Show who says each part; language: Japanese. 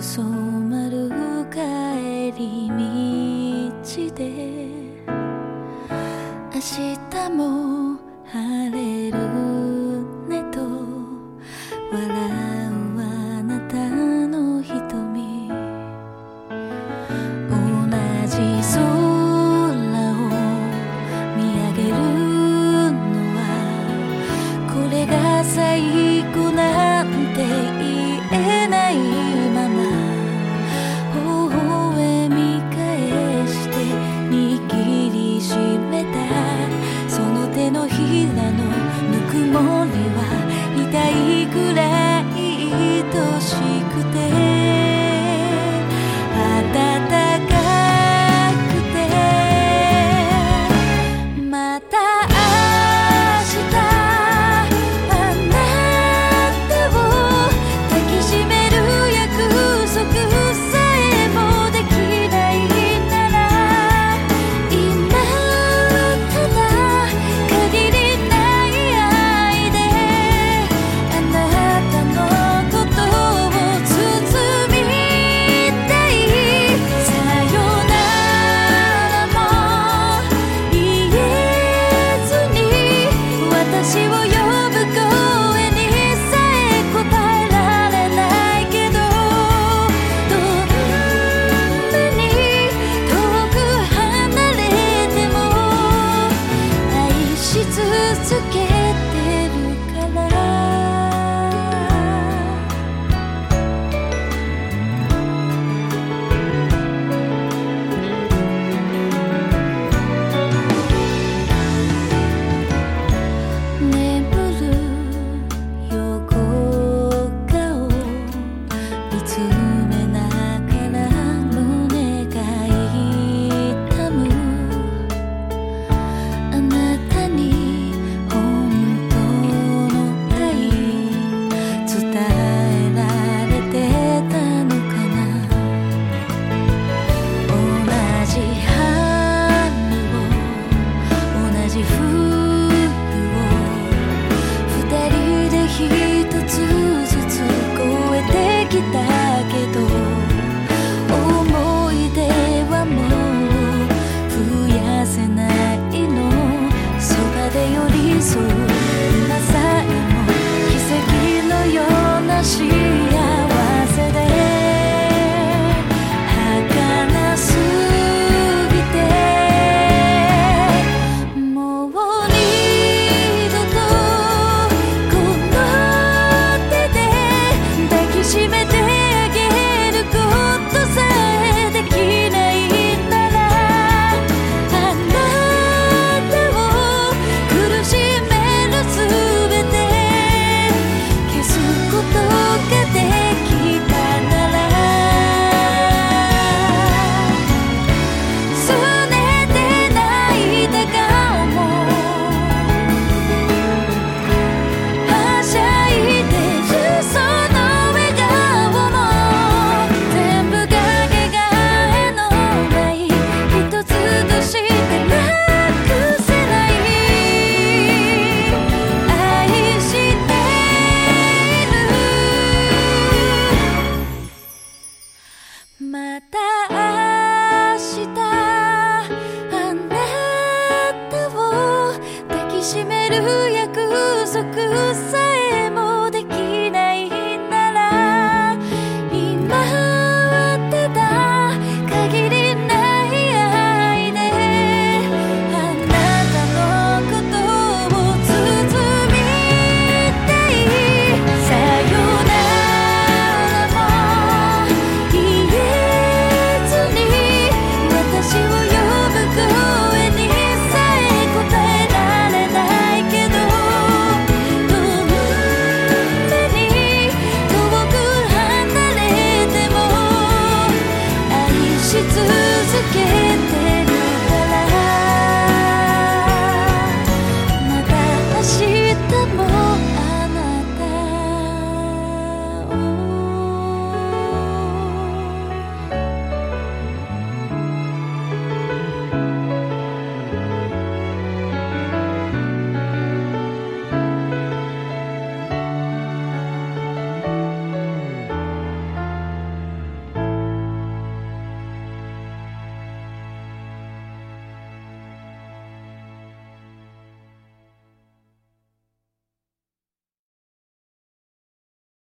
Speaker 1: Xu せないの。そばで寄り添う。